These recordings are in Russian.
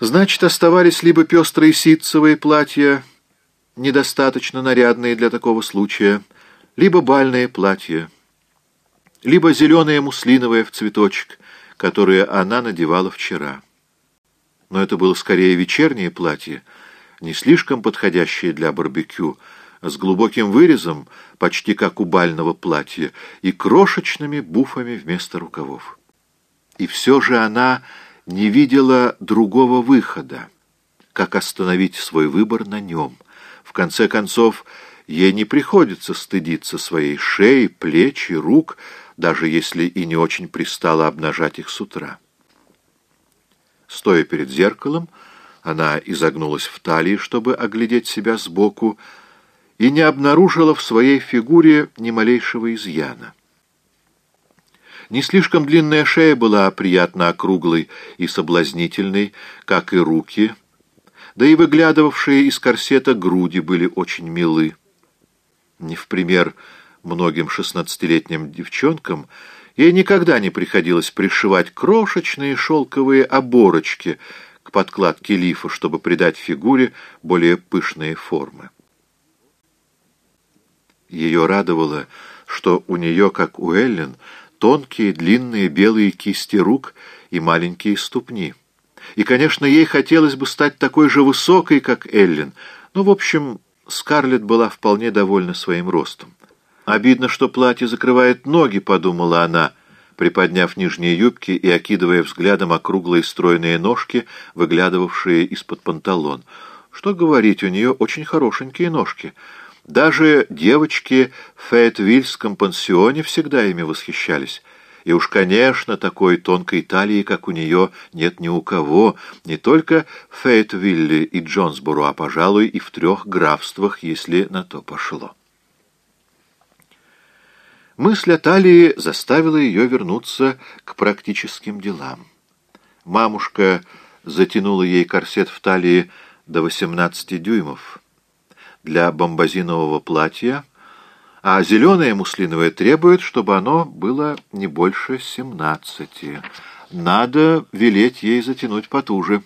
Значит, оставались либо пестрые ситцевые платья, недостаточно нарядные для такого случая, либо бальные платья, либо зеленое муслиновое в цветочек, которое она надевала вчера. Но это было скорее вечернее платье, не слишком подходящее для барбекю, с глубоким вырезом, почти как у бального платья, и крошечными буфами вместо рукавов. И все же она не видела другого выхода, как остановить свой выбор на нем. В конце концов, ей не приходится стыдиться своей шеи, плеч и рук, даже если и не очень пристало обнажать их с утра. Стоя перед зеркалом, она изогнулась в талии, чтобы оглядеть себя сбоку, и не обнаружила в своей фигуре ни малейшего изъяна. Не слишком длинная шея была приятно округлой и соблазнительной, как и руки, да и выглядывавшие из корсета груди были очень милы. Не в пример многим шестнадцатилетним девчонкам ей никогда не приходилось пришивать крошечные шелковые оборочки к подкладке лифа, чтобы придать фигуре более пышные формы. Ее радовало, что у нее, как у Эллен, тонкие длинные белые кисти рук и маленькие ступни. И, конечно, ей хотелось бы стать такой же высокой, как Эллен, но, в общем, Скарлетт была вполне довольна своим ростом. «Обидно, что платье закрывает ноги», — подумала она, приподняв нижние юбки и окидывая взглядом округлые стройные ножки, выглядывавшие из-под панталон. Что говорить, у нее очень хорошенькие ножки — даже девочки в Фейтвильском пансионе всегда ими восхищались. И уж, конечно, такой тонкой талии, как у нее, нет ни у кого, не только в Фейтвилле и Джонсборо, а, пожалуй, и в трех графствах, если на то пошло. Мысль о талии заставила ее вернуться к практическим делам. Мамушка затянула ей корсет в талии до 18 дюймов для бомбазинового платья, а зеленое муслиновое требует, чтобы оно было не больше семнадцати. Надо велеть ей затянуть потуже.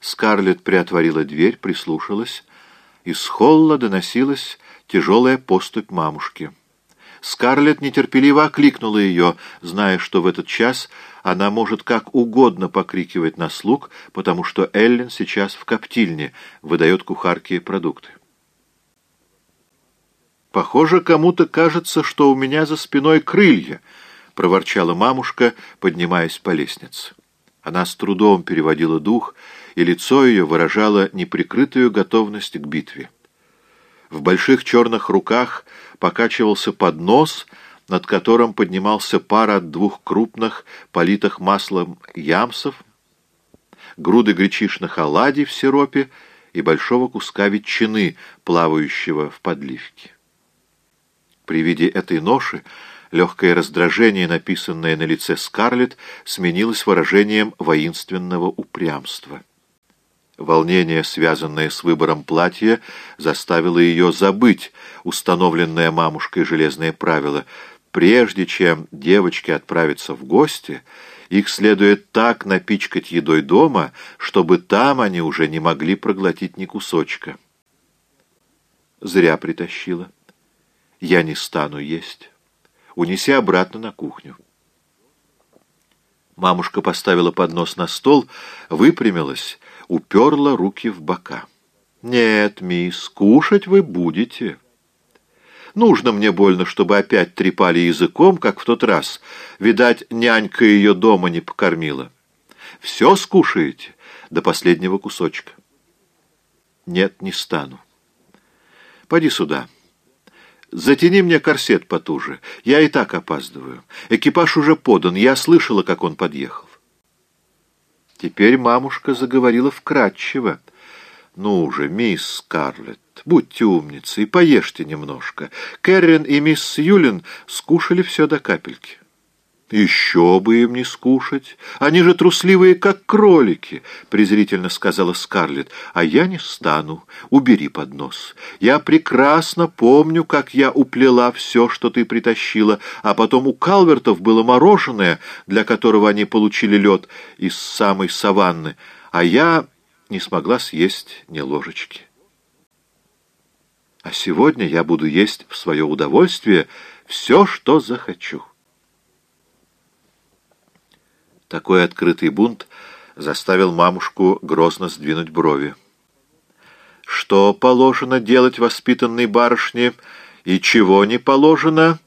Скарлетт приотворила дверь, прислушалась. Из холла доносилась тяжелая поступь мамушки. Скарлетт нетерпеливо окликнула ее, зная, что в этот час она может как угодно покрикивать на слуг, потому что Эллен сейчас в коптильне выдает кухарке продукты. «Похоже, кому-то кажется, что у меня за спиной крылья», — проворчала мамушка, поднимаясь по лестнице. Она с трудом переводила дух, и лицо ее выражало неприкрытую готовность к битве. В больших черных руках покачивался поднос, над которым поднимался пар от двух крупных, политых маслом ямсов, груды гречишных оладий в сиропе и большого куска ветчины, плавающего в подливке. При виде этой ноши легкое раздражение, написанное на лице Скарлетт, сменилось выражением воинственного упрямства. Волнение, связанное с выбором платья, заставило ее забыть установленное мамушкой железное правило. Прежде чем девочки отправятся в гости, их следует так напичкать едой дома, чтобы там они уже не могли проглотить ни кусочка. Зря притащила. Я не стану есть. Унеси обратно на кухню. Мамушка поставила поднос на стол, выпрямилась, уперла руки в бока. «Нет, мисс, кушать вы будете. Нужно мне больно, чтобы опять трепали языком, как в тот раз. Видать, нянька ее дома не покормила. Все скушаете до последнего кусочка». «Нет, не стану. Поди сюда». Затяни мне корсет потуже. Я и так опаздываю. Экипаж уже подан. Я слышала, как он подъехал. Теперь мамушка заговорила вкратчиво. «Ну же, мисс Скарлетт, будьте умницей, поешьте немножко. Кэррин и мисс Юлин скушали все до капельки». «Еще бы им не скушать. Они же трусливые, как кролики», — презрительно сказала Скарлетт. «А я не стану. Убери поднос. Я прекрасно помню, как я уплела все, что ты притащила, а потом у Калвертов было мороженое, для которого они получили лед из самой саванны, а я не смогла съесть ни ложечки. А сегодня я буду есть в свое удовольствие все, что захочу. Такой открытый бунт заставил мамушку грозно сдвинуть брови. Что положено делать воспитанной барышне и чего не положено,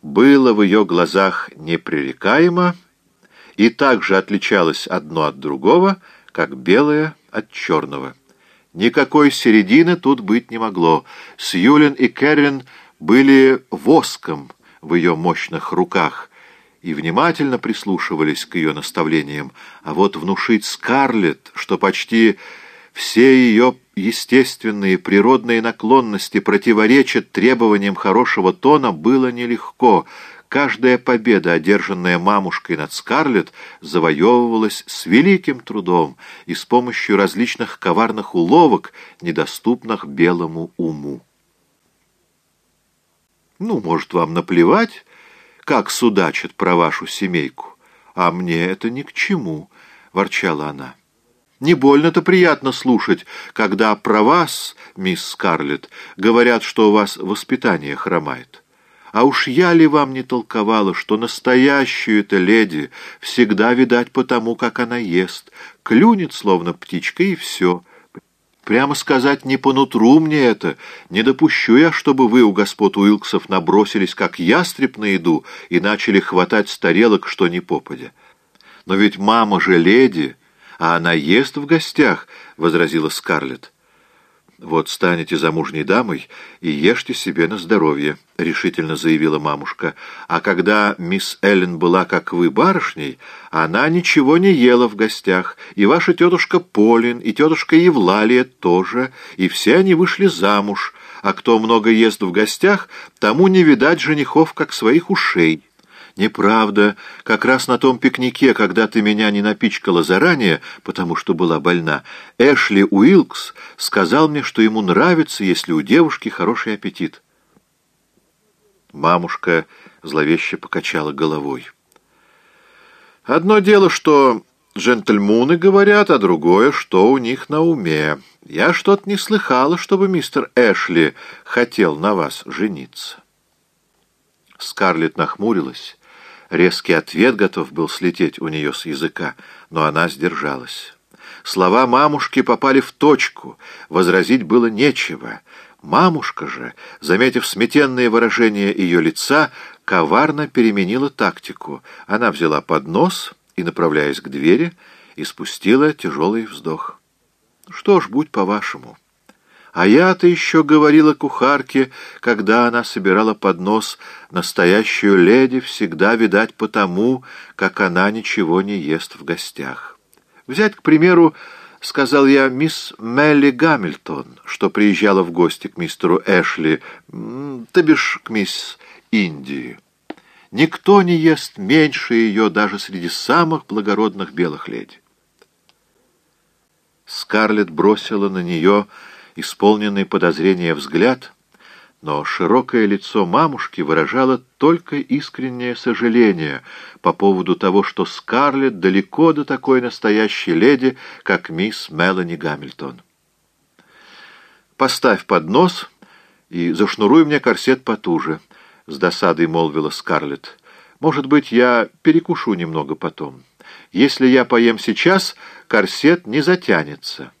было в ее глазах непререкаемо и также отличалось одно от другого, как белое от черного. Никакой середины тут быть не могло. Сьюлин и Кэррин были воском в ее мощных руках — и внимательно прислушивались к ее наставлениям, а вот внушить Скарлетт, что почти все ее естественные природные наклонности противоречат требованиям хорошего тона, было нелегко. Каждая победа, одержанная мамушкой над Скарлетт, завоевывалась с великим трудом и с помощью различных коварных уловок, недоступных белому уму. «Ну, может, вам наплевать?» Как судачат про вашу семейку. А мне это ни к чему, — ворчала она. Не больно-то приятно слушать, когда про вас, мисс Скарлетт, говорят, что у вас воспитание хромает. А уж я ли вам не толковала, что настоящую-то леди всегда видать по тому, как она ест, клюнет, словно птичка, и все — Прямо сказать, не по нутру мне это. Не допущу я, чтобы вы у господ Уилксов набросились, как ястреб на еду, и начали хватать с тарелок, что ни попадя. Но ведь мама же леди, а она ест в гостях, — возразила Скарлетт. «Вот станете замужней дамой и ешьте себе на здоровье», — решительно заявила мамушка. «А когда мисс Эллен была, как вы, барышней, она ничего не ела в гостях, и ваша тетушка Полин, и тетушка Евлалия тоже, и все они вышли замуж, а кто много ест в гостях, тому не видать женихов, как своих ушей». «Неправда. Как раз на том пикнике, когда ты меня не напичкала заранее, потому что была больна, Эшли Уилкс сказал мне, что ему нравится, если у девушки хороший аппетит». Мамушка зловеще покачала головой. «Одно дело, что джентльмуны говорят, а другое, что у них на уме. Я что-то не слыхала, чтобы мистер Эшли хотел на вас жениться». Скарлетт нахмурилась Резкий ответ готов был слететь у нее с языка, но она сдержалась. Слова мамушки попали в точку, возразить было нечего. Мамушка же, заметив сметенное выражение ее лица, коварно переменила тактику. Она взяла поднос и, направляясь к двери, испустила тяжелый вздох. «Что ж, будь по-вашему». А я-то еще говорила кухарке, когда она собирала поднос, настоящую леди всегда видать потому, как она ничего не ест в гостях. Взять, к примеру, сказал я, мисс Мелли Гамильтон, что приезжала в гости к мистеру Эшли, то бишь к мисс Индии. Никто не ест меньше ее даже среди самых благородных белых леди. Скарлетт бросила на нее исполненный подозрения взгляд, но широкое лицо мамушки выражало только искреннее сожаление по поводу того, что Скарлетт далеко до такой настоящей леди, как мисс Мелани Гамильтон. «Поставь поднос и зашнуруй мне корсет потуже», — с досадой молвила Скарлетт. «Может быть, я перекушу немного потом. Если я поем сейчас, корсет не затянется».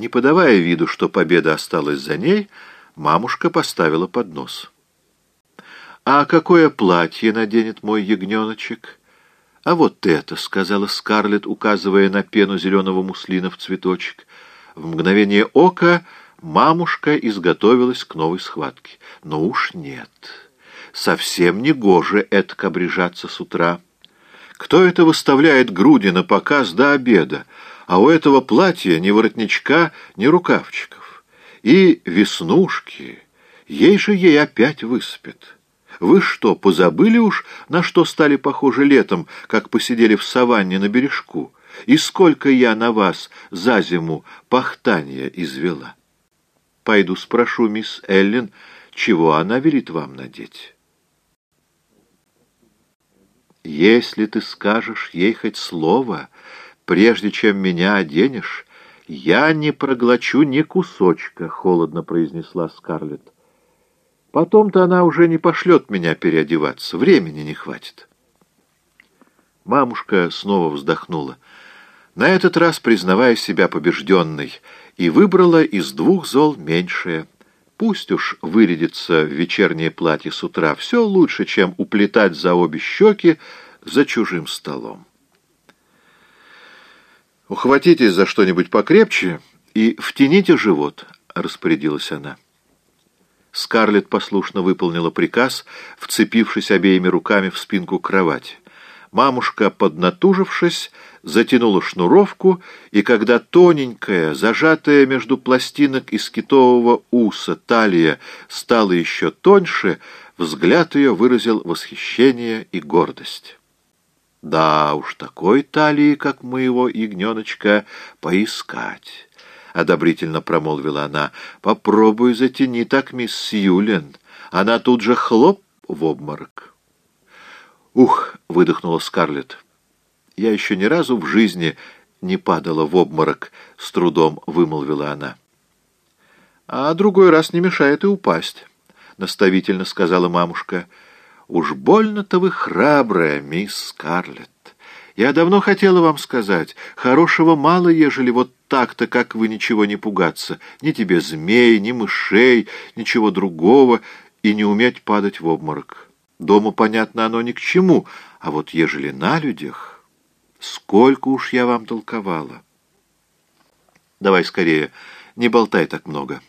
Не подавая виду, что победа осталась за ней, мамушка поставила поднос. «А какое платье наденет мой ягненочек?» «А вот это», — сказала Скарлетт, указывая на пену зеленого муслина в цветочек. В мгновение ока мамушка изготовилась к новой схватке. «Но уж нет, совсем не гоже этак обрежаться с утра. Кто это выставляет груди на показ до обеда?» А у этого платья ни воротничка, ни рукавчиков. И веснушки, ей же ей опять выспят. Вы что, позабыли уж, на что стали похожи летом, как посидели в саванне на бережку? И сколько я на вас за зиму пахтания извела? Пойду спрошу мисс Эллен, чего она велит вам надеть. Если ты скажешь ей хоть слово, прежде чем меня оденешь, я не проглочу ни кусочка, — холодно произнесла Скарлетт. Потом-то она уже не пошлет меня переодеваться, времени не хватит. Мамушка снова вздохнула, на этот раз признавая себя побежденной, и выбрала из двух зол меньшее. Пусть уж вырядится в вечернее платье с утра, все лучше, чем уплетать за обе щеки за чужим столом. «Ухватитесь за что-нибудь покрепче и втяните живот», — распорядилась она. Скарлетт послушно выполнила приказ, вцепившись обеими руками в спинку кровати. Мамушка, поднатужившись, затянула шнуровку, и когда тоненькая, зажатая между пластинок из китового уса талия стала еще тоньше, взгляд ее выразил восхищение и гордость. Да уж, такой талии, как моего ягненочка, поискать. — одобрительно промолвила она. — Попробуй затяни так, мисс Сьюлен. Она тут же хлоп в обморок. «Ух!» — выдохнула Скарлетт. «Я еще ни разу в жизни не падала в обморок», — с трудом вымолвила она. «А другой раз не мешает и упасть», — наставительно сказала мамушка. «Уж больно-то вы храбрая, мисс Скарлетт. Я давно хотела вам сказать, хорошего мало, ежели вот так-то, как вы, ничего не пугаться. Ни тебе змей, ни мышей, ничего другого, и не уметь падать в обморок. Дому, понятно, оно ни к чему, а вот ежели на людях, сколько уж я вам толковала. Давай скорее, не болтай так много».